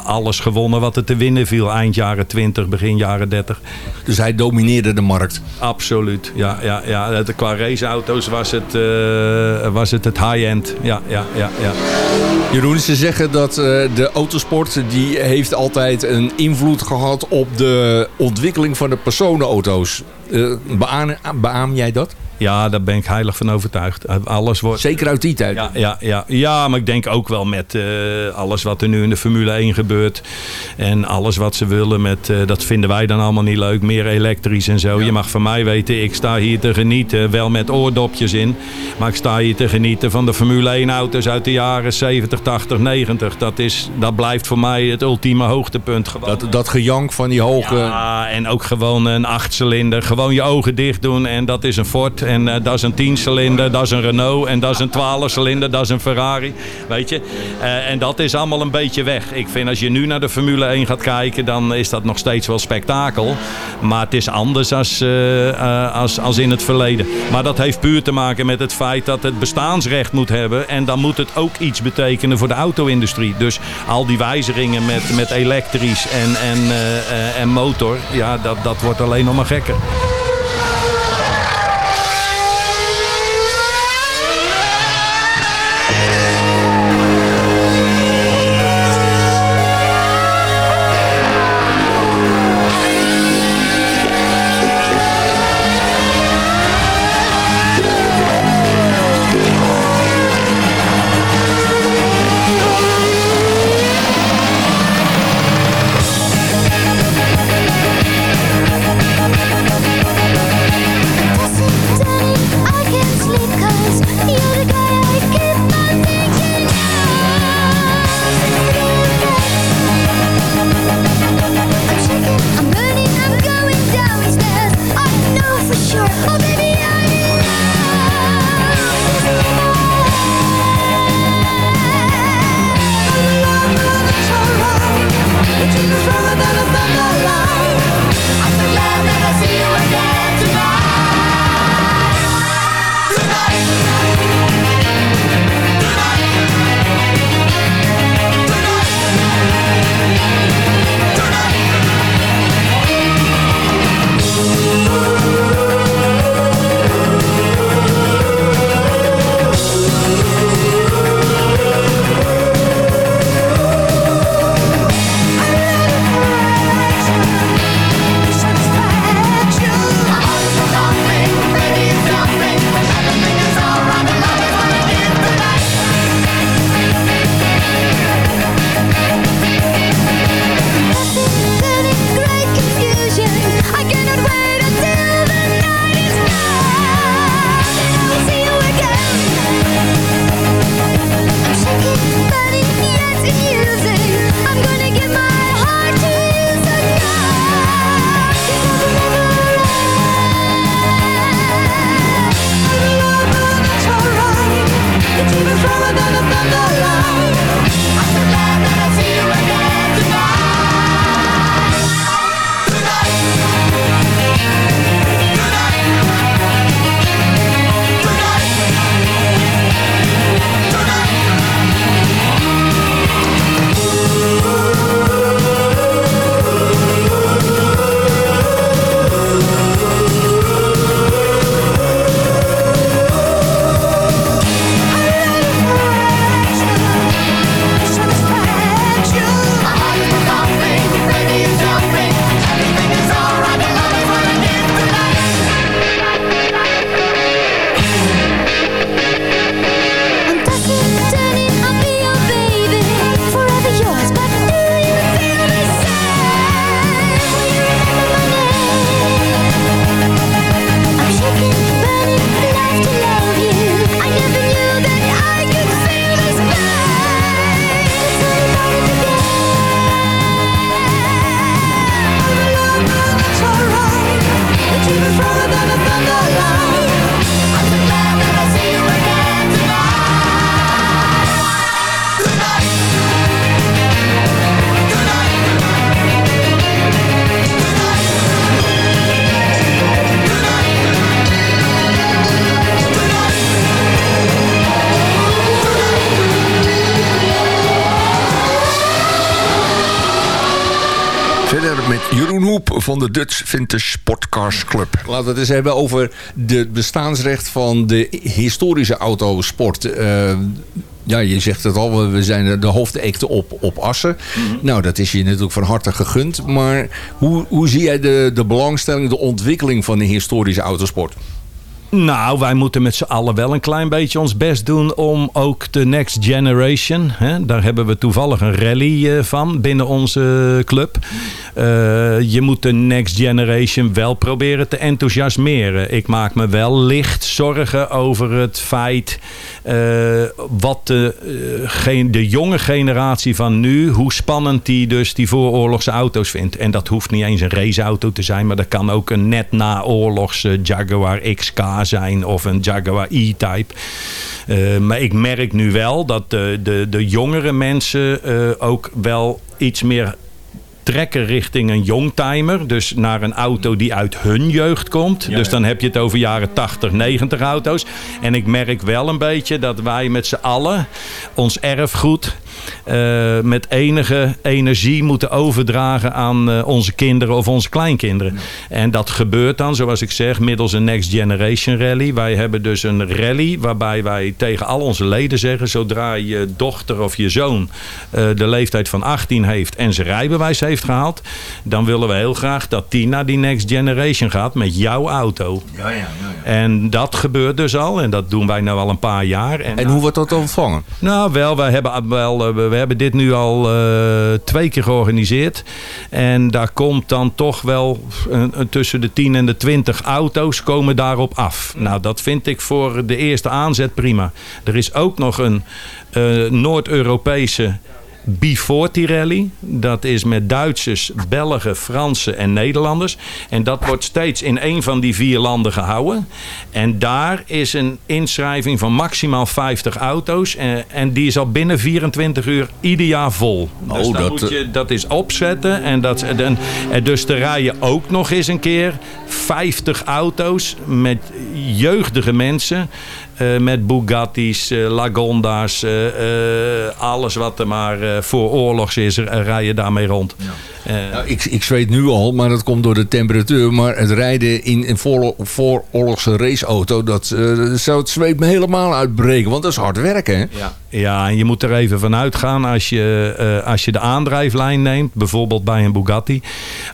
alles gewonnen wat er te winnen viel. Eind jaren 20, begin jaren 30. Dus hij domineerde de markt. Absoluut. Ja, ja, ja. Qua raceauto's was het, was het het high-end. Ja, ja, ja, ja. Jeroen, ze zeggen dat de autosport die heeft altijd een invloed gehad op de ontwikkeling van de personenauto's. Eh beaam, beaam jij dat? Ja, daar ben ik heilig van overtuigd. Alles wordt... Zeker uit die tijd. Ja, ja, ja, ja, maar ik denk ook wel met eh, alles wat er nu in de Formule 1 gebeurt. En alles wat ze willen met, eh, dat vinden wij dan allemaal niet leuk. Meer elektrisch en zo. Je mag van mij weten, ik sta hier te genieten. Wel met oordopjes in. Maar ik sta hier te genieten van de Formule 1 auto's uit de jaren 70, 80, 90. Dat, is, dat blijft voor mij het ultieme hoogtepunt. Gewoon. Dat, dat gejank van die hoge... Ja, en ook gewoon een achtcilinder. Gewoon je ogen dicht doen en dat is een Ford. En eh, dat is een 10-cilinder, dat is een Renault. En dat is een 12-cilinder, dat is een Ferrari. Weet je? Eh, en dat is allemaal een beetje weg. Ik vind als je nu naar de Formule 1 gaat kijken, dan is dat nog steeds wel spektakel. Maar het is anders als, eh, als, als in het verleden. Maar dat heeft puur te maken met het feit dat het bestaansrecht moet hebben. En dan moet het ook iets betekenen voor de auto-industrie. Dus al die wijzigingen met, met elektrisch en, en, en motor, ja, dat, dat wordt alleen nog maar gekker. De Dutch Vintage Sportcars Club. Laten we het eens hebben over de bestaansrecht van de historische autosport. Eh, ja, je zegt het al, we- zijn de hoofdekte op, op Assen. Nou, dat is je natuurlijk van harte gegund. Maar hoe, hoe zie jij de, de belangstelling, de ontwikkeling van de historische autosport? Nou, wij moeten met z'n allen wel een klein beetje ons best doen om ook de next generation, hè, daar hebben we toevallig een rally eh, van binnen onze club. Eh, je moet de next generation wel proberen te enthousiasmeren. Ik maak me wel licht zorgen over het feit eh, wat de, de jonge generatie van nu, hoe spannend die dus die vooroorlogse auto's vindt. En dat hoeft niet eens een raceauto te zijn, maar dat kan ook een net naoorlogse Jaguar XK zijn of een Jaguar E-Type. Eh, maar ik merk nu wel dat de, de, de jongere mensen eh, ook wel iets meer trekken richting een youngtimer. Dus naar een auto die uit hun jeugd komt. dus dan heb je het over jaren 80, 90 auto's. En ik merk wel een beetje dat wij met z'n allen ons erfgoed... eh, met enige energie moeten overdragen aan eh, onze kinderen of onze kleinkinderen. En dat gebeurt dan, zoals ik zeg, middels een Next Generation Rally. Wij hebben dus een rally waarbij wij tegen al onze leden zeggen... zodra je dochter of je zoon eh, de leeftijd van 18 heeft en zijn rijbewijs heeft gehaald... dan willen we heel graag dat die naar die Next Generation gaat met jouw auto. Ja, ja, ja. En dat gebeurt dus al en dat doen wij nou al een paar jaar. En hoe wordt dat ontvangen? Nou, wel, wij hebben, wel, we we hebben dit nu al eh, twee keer georganiseerd. En daar komt dan toch wel tussen de 10 en de 20 auto's komen daarop af. Nou, dat vind ik voor de eerste aanzet prima. Er is ook nog een eh, Noord-Europese B40 rally. Dat is met Duitsers, Belgen, Fransen en Nederlanders. En dat wordt steeds in een van die vier landen gehouden. En daar is een inschrijving van maximaal 50 auto's. En, en die is al binnen 24 uur ieder jaar vol. Oh, dus dan dat, moet je dat is opzetten. En, dat, en, en dus er rijden ook nog eens een keer 50 auto's met jeugdige mensen. Eh, met Bugatti's, eh, Lagonda's, eh, alles wat er maar voor oorlogs is, er rijden daarmee rond. Eh, Nou, ik, ik zweet nu al, maar dat komt door de temperatuur. Maar het rijden in een voor, vooroorlogse raceauto, dat zou het zweet me helemaal uitbreken. Want dat is hard werken, hè? Ja. Ja, en je moet er even van uitgaan als je, eh, als je de aandrijflijn neemt, bijvoorbeeld bij een Bugatti,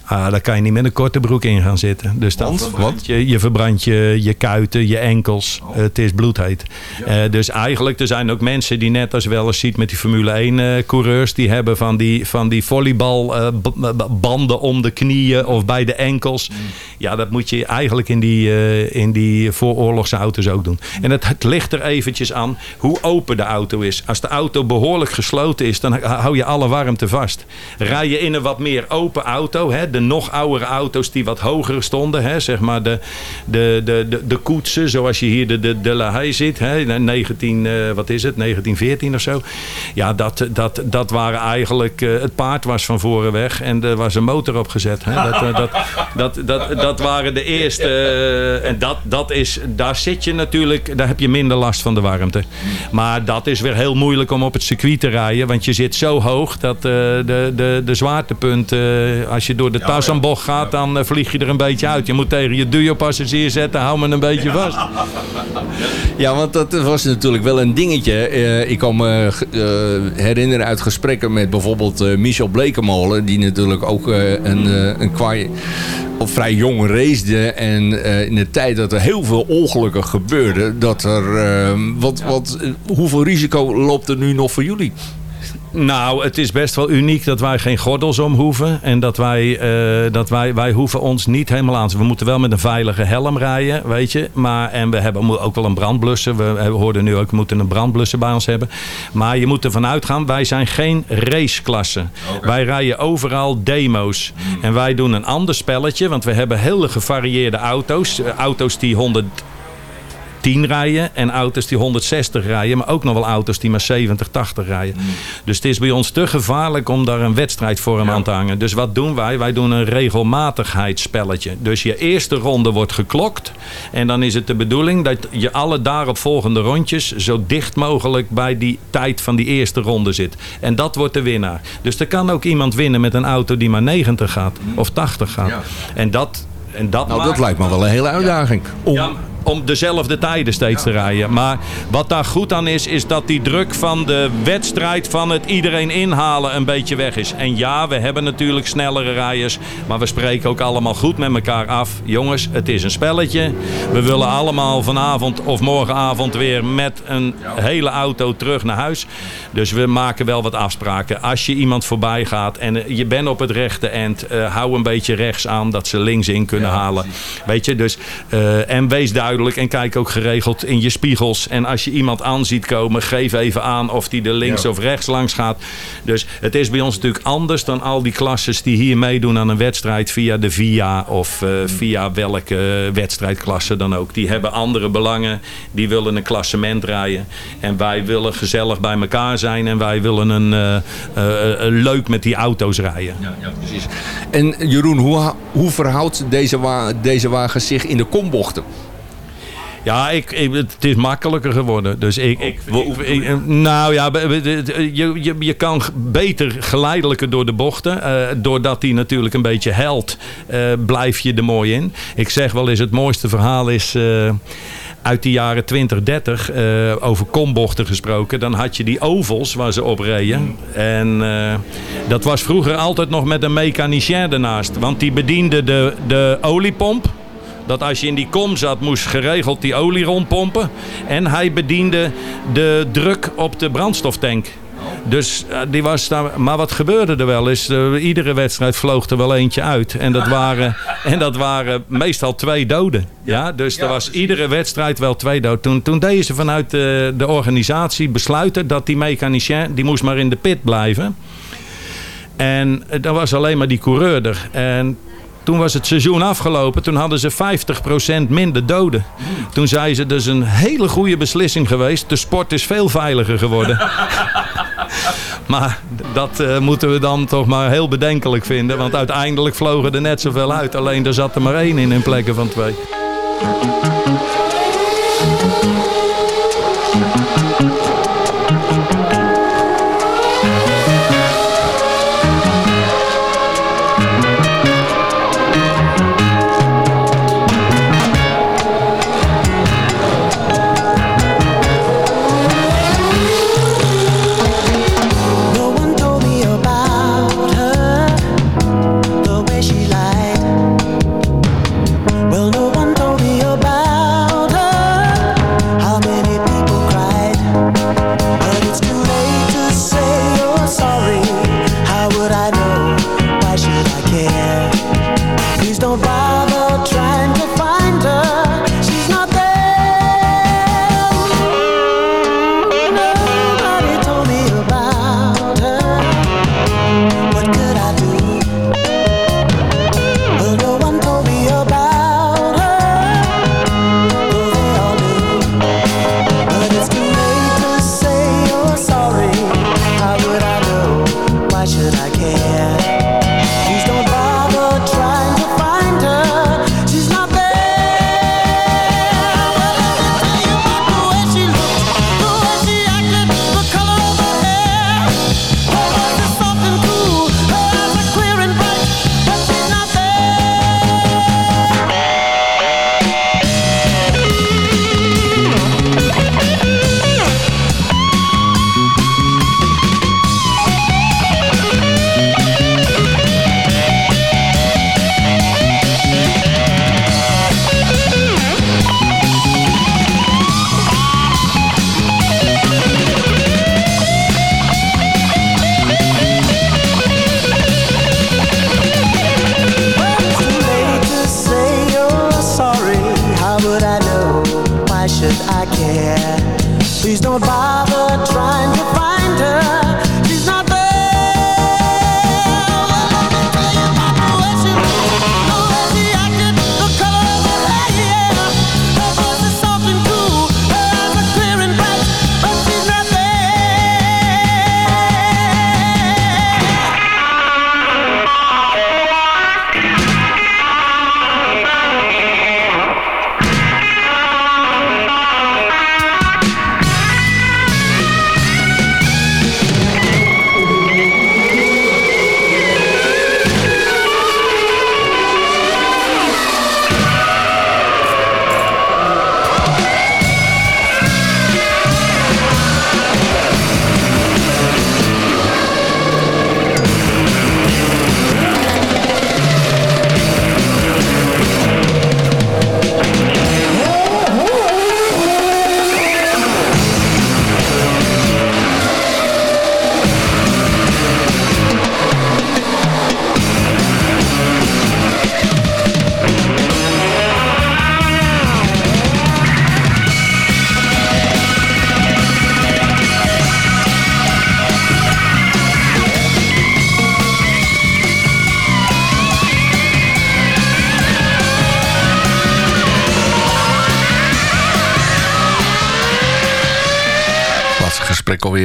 ah, daar kan je niet met een korte broek in gaan zitten. Dus dan Want? je, je verbrandt je, je kuiten, je enkels. Oh. het is bloedheet. Eh, dus eigenlijk, er zijn ook mensen die net als je wel eens ziet met die Formule 1 eh, coureurs, die hebben van die, van die volleybal eh, b- b- banden om de knieën of bij de enkels. Mm. Ja, dat moet je eigenlijk in die, in die vooroorlogse auto's ook doen. En het, het ligt er eventjes aan hoe open de auto is. Als de auto behoorlijk gesloten is, dan hou je alle warmte vast. Rij je in een wat meer open auto, hè, de nog oudere auto's die wat hoger stonden, hè, zeg maar de, de, de, de, de koetsen, zoals je hier de, de, de La Haye ziet, hè, 19, eh, wat is het, 1914 of zo. Ja, dat, dat, dat waren eigenlijk, eh, het paard was van voren weg en er was een motor opgezet. Hè. Dat, eh, dat, dat, dat, dat waren de eerste, en dat, dat is, daar zit je natuurlijk, daar heb je minder last van de warmte. Maar dat is weer heel moeilijk om op het circuit te rijden, want je zit zo hoog dat eh, de, de, de zwaartepunt, eh, als je door de Tarzanbocht gaat, dan eh, vlieg je er een beetje uit. Je moet tegen je duo-passagier zetten, hou me een beetje vast. Ja, want dat was natuurlijk wel een dingetje. Ik kan me herinneren uit gesprekken met bijvoorbeeld Michel Blekemolen... die natuurlijk ook een, een kwaai, of vrij jong racede. En eh, in de tijd dat er heel veel ongelukken gebeurden... dat er... eh, wat, wat, eh, hoeveel risico loopt er nu nog voor jullie? Nou, het is best wel uniek dat wij geen gordels om hoeven. En dat wij, eh, dat wij, wij hoeven ons niet helemaal aan. te- We moeten wel met een veilige helm rijden, weet je. Maar, en we hebben ook wel een brandblusser. We, hoorden nu ook, we moeten een brandblusser bij ons hebben. Maar je moet ervan uitgaan, wij zijn geen raceklasse. Wij rijden overal demo's. En wij doen een ander spelletje, want we hebben hele gevarieerde auto's. Eh, Auto's die 100 110 rijden en auto's die 160 rijden. Maar ook nog wel auto's die maar 70, 80 rijden. Dus het is bij ons te gevaarlijk om daar een wedstrijdvorm aan te hangen. Dus wat doen wij? Wij doen een regelmatigheidsspelletje. Dus je eerste ronde wordt geklokt. En dan is het de bedoeling dat je alle daaropvolgende rondjes zo dicht mogelijk bij die tijd van die eerste ronde zit. En dat wordt de winnaar. Dus er kan ook iemand winnen met een auto die maar 90 gaat of 80 gaat. En dat, en dat Nou, dat lijkt me wel een hele uitdaging. Om, ja, om dezelfde tijden steeds te rijden. Maar wat daar goed aan is, is dat die druk van de wedstrijd van het iedereen inhalen een beetje weg is. En ja, we hebben natuurlijk snellere rijders. Maar we spreken ook allemaal goed met elkaar af. Jongens, het is een spelletje. We willen allemaal vanavond of morgenavond weer met een hele auto terug naar huis. Dus we maken wel wat afspraken. Als je iemand voorbij gaat en eh, je bent op het rechte eind, eh, hou een beetje rechts aan dat ze links in kunnen halen. Weet je, dus eh, en wees duidelijk en kijk ook geregeld in je spiegels. En als je iemand aan ziet komen, geef even aan of die er links of rechts langs gaat. Dus het is bij ons natuurlijk anders dan al die klasses die hier meedoen aan een wedstrijd via de VIA of eh, via welke wedstrijdklasse dan ook. Die hebben andere belangen, die willen een klassement rijden. En wij willen gezellig bij elkaar zijn en wij willen een, eh, eh, eh, leuk met die auto's rijden. precies. En Jeroen, hoe, hoe verhoudt deze, wa deze wagen zich in de kombochten? Ja, ik, ik- het is makkelijker geworden. Dus ik, ik, ik- nou ja, je, je, je kan beter geleidelijker door de bochten. Eh, doordat die natuurlijk een beetje helt, eh, blijf je er mooi in. Ik zeg wel eens, het mooiste verhaal is... eh, uit de jaren 20, 30, eh, over kombochten gesproken. Dan had je die ovals waar ze op reden. En dat was vroeger altijd nog met een mechanicien ernaast. Want die bediende de, de oliepomp. Dat als je in die kom zat, moest geregeld die olie rondpompen. En hij bediende de druk op de brandstoftank. Dus eh, die was daar. Maar wat gebeurde er wel is, eh, iedere wedstrijd vloog er wel eentje uit. En dat waren, [LAUGHS] en dat waren meestal twee doden. Ja, dus er was iedere wedstrijd wel twee doden. Toen, toen deden ze vanuit de, de organisatie besluiten dat die mechanicien, die moest maar in de pit blijven. En eh, dan was alleen maar die coureur er. En toen was het seizoen afgelopen. Toen hadden ze 50% minder doden. Toen zei ze, dat is een hele goede beslissing geweest. De sport is veel veiliger geworden. [LAUGHS] maar dat eh, moeten we dan toch maar heel bedenkelijk vinden. Want uiteindelijk vlogen er net zoveel uit. Alleen er zat er maar één in in plekken van twee.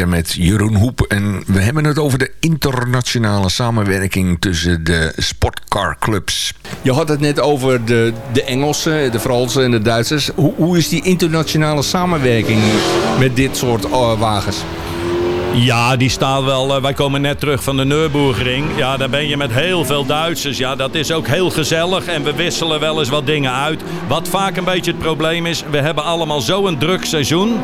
Met Jeroen Hoep. En we hebben het over de internationale samenwerking tussen de sportcarclubs. Je had het net over de, de Engelsen, de Fransen en de Duitsers. Hoe, hoe is die internationale samenwerking met dit soort eh, wagens? Ja, die staan wel. eh, wij komen net terug van de Nürburgring. Ja, daar ben je met heel veel Duitsers. Ja, dat is ook heel gezellig. En we wisselen wel eens wat dingen uit. Wat vaak een beetje het probleem is. We hebben allemaal zo'n druk seizoen.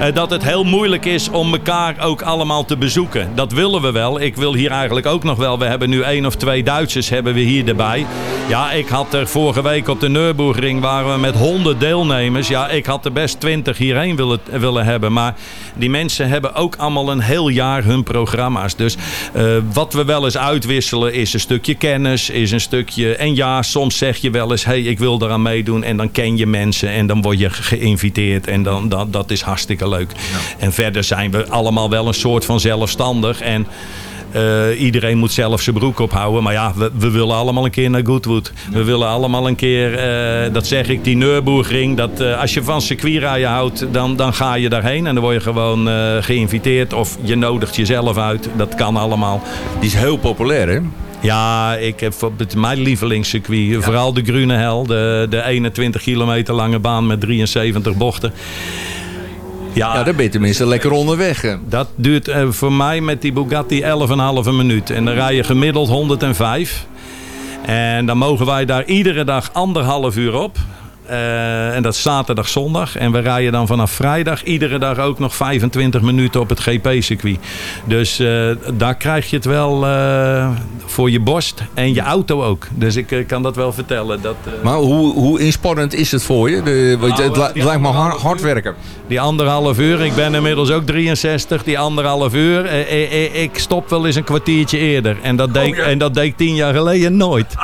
eh, dat het heel moeilijk is om elkaar ook allemaal te bezoeken. Dat willen we wel. Ik wil hier eigenlijk ook nog wel. We hebben nu één of twee Duitsers hebben we hier erbij. Ja, ik had er vorige week op de Nürburgring waren we met 100 deelnemers. Ja, ik had er best 20 hierheen willen, willen hebben. Maar die mensen hebben ook allemaal een heel jaar hun programma's. Dus eh, wat we wel eens uitwisselen is een stukje kennis, is een stukje... En ja, soms zeg je wel eens, hey, ik wil eraan meedoen. En dan ken je mensen en dan word je geïnviteerd. En dan, dat, dat is hartstikke leuk. En verder zijn we allemaal wel een soort van zelfstandig. En... eh, iedereen moet zelf zijn broek ophouden. Maar ja, we, we willen allemaal een keer naar Goodwood. We willen allemaal een keer, eh, dat zeg ik, die Nürburgring. Dat, eh, als je van circuitrijden houdt, dan, dan ga je daarheen. En dan word je gewoon geïnviteerd. Of je nodigt jezelf uit. Dat kan allemaal. Die is heel populair, hè? Ja, ik heb mijn lievelingscircuit. Vooral de Grune Hel. De, de 21 kilometer lange baan met 73 bochten. Ja, daar ben je tenminste lekker onderweg. hè. Dat duurt eh, voor mij met die Bugatti 11,5 minuut. En dan rij je gemiddeld 105. En dan mogen wij daar iedere dag anderhalf uur op. Eh, en dat is zaterdag, zondag. En we rijden dan vanaf vrijdag iedere dag ook nog 25 minuten op het GP-circuit. Dus eh, daar krijg je het wel eh, voor je borst en je auto ook. Dus ik kan dat wel vertellen. Dat, Maar hoe, hoe inspannend is het voor je? De, het, Nou, li- die lijkt me hard, hard werken. Die anderhalf uur, ik ben inmiddels ook 63, die anderhalf uur. ik stop wel eens een kwartiertje eerder. En dat deed, en dat deed ik tien jaar geleden nooit.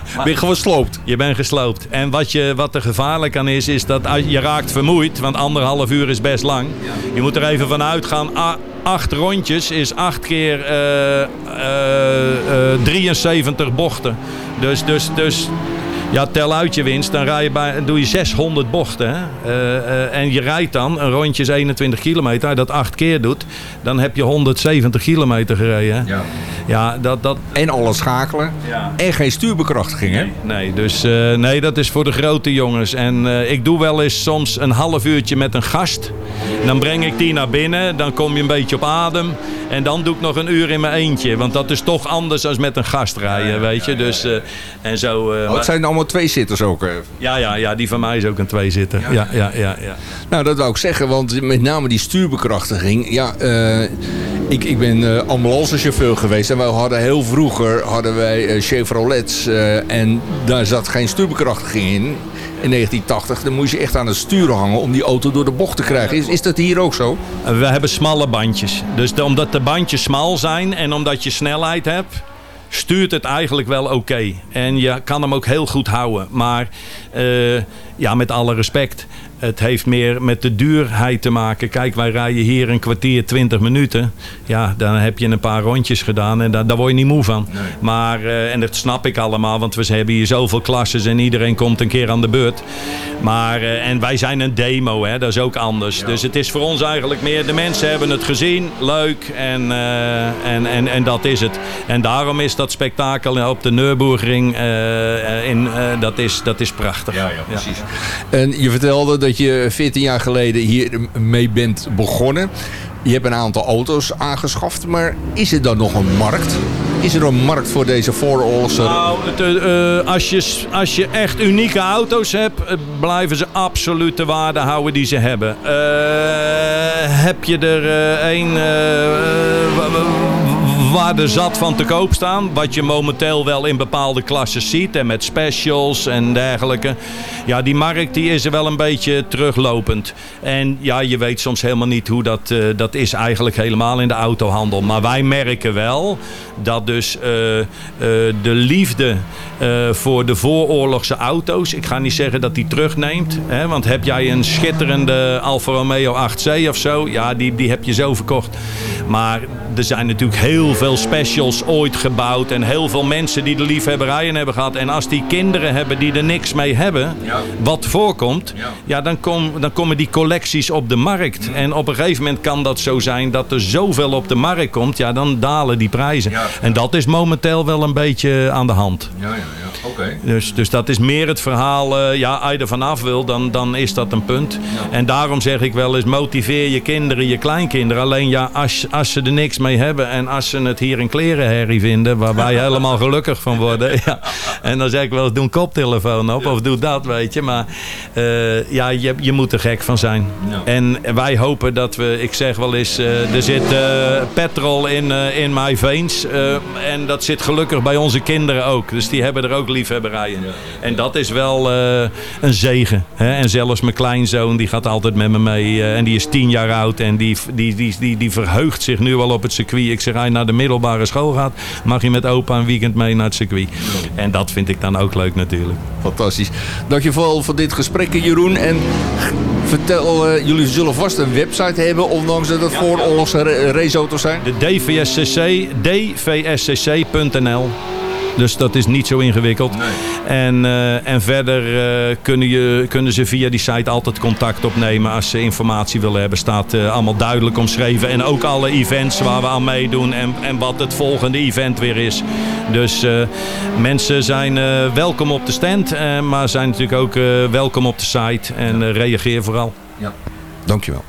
[LAUGHS] Ben je gewoon sloopt? Je bent gesloopt. En wat, je, wat er gevaarlijk aan is, is dat als je raakt vermoeid. Want anderhalf uur is best lang. Je moet er even van uitgaan. a- acht rondjes is acht keer eh, eh, eh, 73 bochten. Dus, dus, dus ja, tel uit je winst. Dan rij je bij, doe je 600 bochten. Hè? Eh, eh, en je rijdt dan, een rondje is 21 kilometer. Als je dat acht keer doet, dan heb je 170 kilometer gereden. hè? Ja. Ja, dat, dat, En alles schakelen. Ja. En geen stuurbekrachtiging, hè? Nee, dus eh, nee, dat is voor de grote jongens. En eh, ik doe wel eens soms een half uurtje met een gast. Dan breng ik die naar binnen, dan kom je een beetje op adem. En dan doe ik nog een uur in mijn eentje. Want dat is toch anders dan met een gast rijden, weet je. Dus, eh, en zo, eh, Oh, het zijn allemaal twee-zitters ook. ja, ja, ja, die van mij is ook een tweezitter. Ja, ja, ja, ja. ja. Nou, dat wou ik zeggen, want met name die stuurbekrachtiging. Ja, eh, ik, ik ben eh ambulancechauffeur geweest en hadden heel vroeger hadden wij eh, Chevrolets eh, en daar zat geen stuurbekrachtiging in. In 1980, dan moest je echt aan het stuur hangen om die auto door de bocht te krijgen. Is, is dat hier ook zo? En We hebben smalle bandjes. Dus omdat de bandjes smal zijn en omdat je snelheid hebt, stuurt het eigenlijk wel oké. En je kan hem ook heel goed houden. Maar eh, ja, met alle respect. Het heeft meer met de duurheid te maken. Kijk, wij rijden hier een kwartier, 20 minuten. Ja, dan heb je een paar rondjes gedaan en daar, daar word je niet moe van. Maar, eh, en dat snap ik allemaal, want we hebben hier zoveel klasses en iedereen komt een keer aan de beurt. Maar, eh, en wij zijn een demo, hè, dat is ook anders. Dus het is voor ons eigenlijk meer, de mensen hebben het gezien, leuk en, eh, en, en, en dat is het. En daarom is dat spektakel op de Nürburgring, in, eh, dat, is, dat is prachtig. Ja, precies. En je vertelde dat je 14 jaar geleden hier mee bent begonnen. Je hebt een aantal auto's aangeschaft, maar is er dan nog een markt? Is er een markt voor deze vooroorlogse... Nou, het, eh, eh, als, je, als je echt unieke auto's hebt, eh, blijven ze absoluut de waarde houden die ze hebben. Heb je er wa- waar er zat van te koop staan, wat je momenteel wel in bepaalde klassen ziet en met specials en dergelijke. Ja, die markt die is er wel een beetje teruglopend. En ja, je weet soms helemaal niet hoe dat, eh, dat is eigenlijk helemaal in de autohandel. Maar wij merken wel dat dus eh, eh, de liefde voor de vooroorlogse auto's, ik ga niet zeggen dat die terugneemt. Hè, want heb jij een schitterende Alfa Romeo 8C of zo, ja, die, die heb je zo verkocht. Maar er zijn natuurlijk heel veel specials ooit gebouwd. En heel veel mensen die de liefhebberijen hebben gehad. En als die kinderen hebben die er niks mee hebben, wat voorkomt, ja. dan, kom, dan komen die collecties op de markt. En op een gegeven moment kan dat zo zijn dat er zoveel op de markt komt, ja, dan dalen die prijzen. En dat is momenteel wel een beetje aan de hand. Ja, ja, ja. Oké. Dus, dus dat is meer het verhaal, eh, ja, als je er vanaf wil, dan, dan is dat een punt. En daarom zeg ik wel eens, motiveer je kinderen, je kleinkinderen. Alleen ja, als, als ze er niks mee hebben en als ze het hier in klerenherrie vinden, waar wij [LAUGHS] helemaal gelukkig van worden. [LAUGHS] Ja. En dan zeg ik wel eens, doe een koptelefoon op of doe dat, weet je. Maar eh, ja, je, je moet er gek van zijn. En wij hopen dat we, ik zeg wel eens, eh, er zit eh, petrol in, in veins. eh, en dat zit gelukkig bij onze kinderen ook. Dus die hebben er ook liefhebberijen. En dat is wel een zegen. Hè? En zelfs mijn kleinzoon, die gaat altijd met me mee. en die is tien jaar oud. En die, die, die, die, die verheugt zich nu al op het circuit. Ik zeg, je naar de middelbare school gaat, mag je met opa een weekend mee naar het circuit. En dat vind ik dan ook leuk natuurlijk. Fantastisch. Dankjewel voor dit gesprek, Jeroen. En vertel, eh, jullie zullen vast een website hebben, ondanks dat het vooroorlogse ra- raceauto's zijn. De DVSCC, dvscc.nl. Dus dat is niet zo ingewikkeld. En, eh, en verder eh, kunnen, je, kunnen ze via die site altijd contact opnemen als ze informatie willen hebben. Staat eh, allemaal duidelijk omschreven. En ook alle events waar we aan meedoen en, en wat het volgende event weer is. Dus eh, mensen zijn eh, welkom op de stand, eh, maar zijn natuurlijk ook eh, welkom op de site. En reageer vooral. Ja. Dankjewel.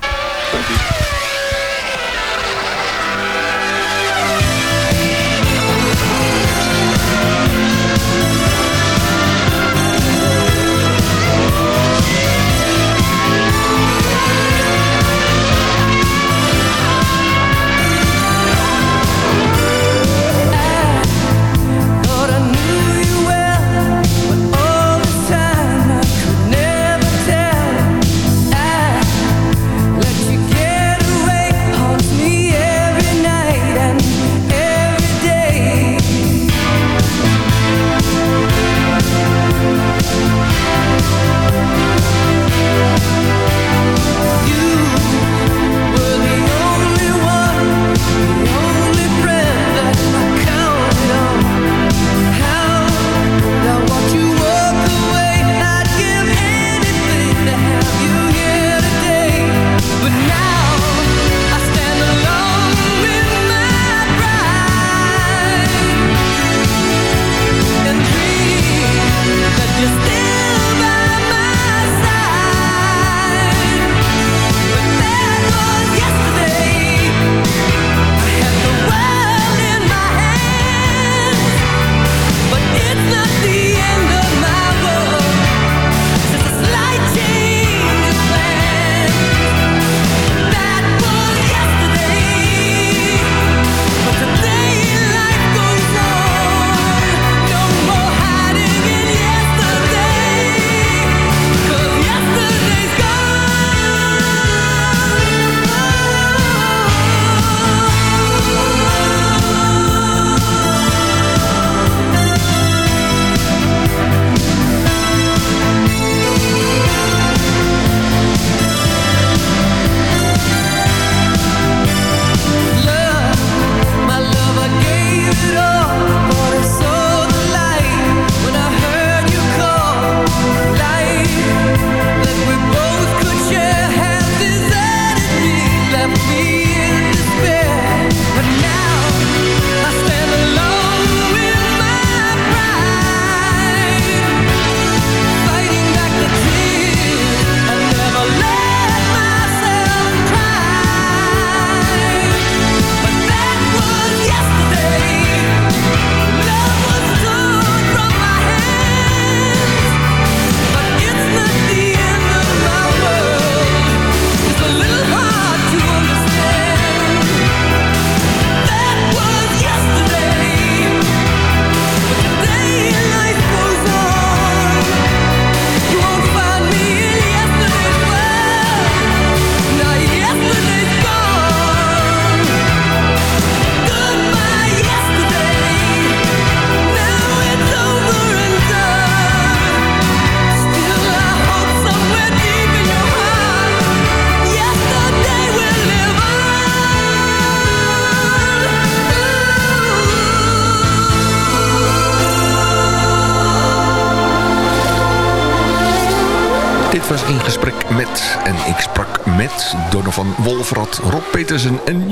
Rob Petersen en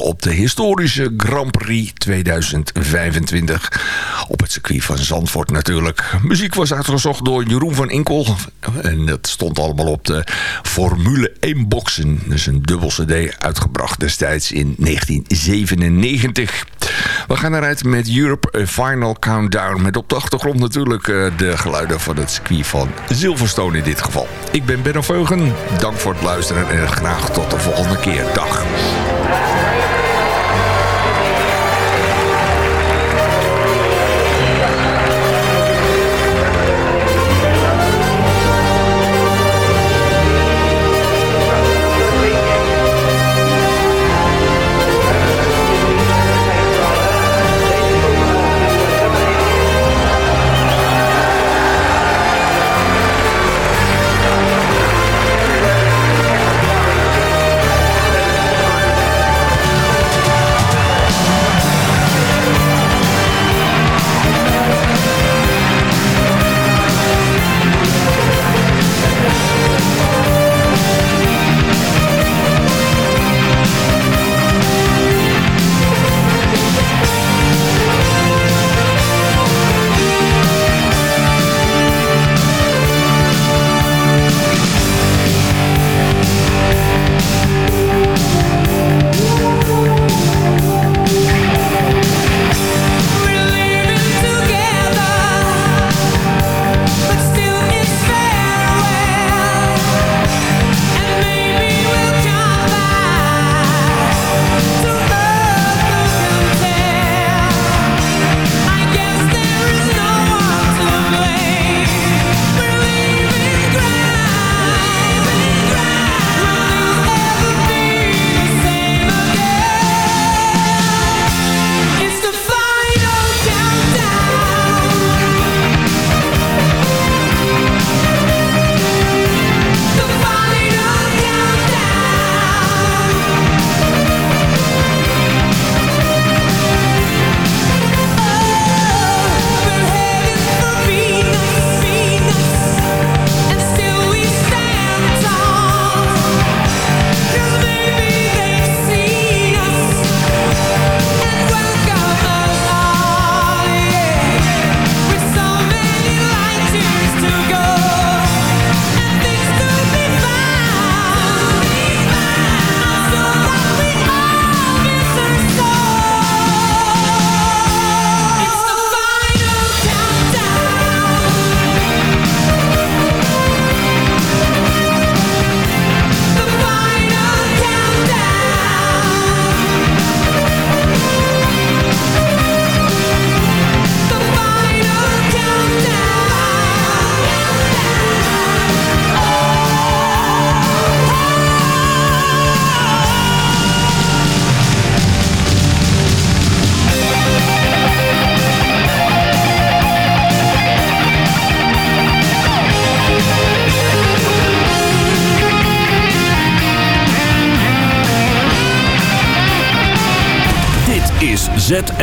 op de historische Grand Prix 2025. Op het circuit van Zandvoort natuurlijk. Muziek was uitgezocht door Jeroen van Inkel. En dat stond allemaal op de Formule 1 boxen. Dus een dubbel cd uitgebracht destijds in 1997. We gaan eruit met Europe Final Countdown. Met op de achtergrond natuurlijk eh, de geluiden van het circuit van Silverstone in dit geval. Ik ben Benno Veugen. Dank voor het luisteren en graag tot de volgende keer. Dag.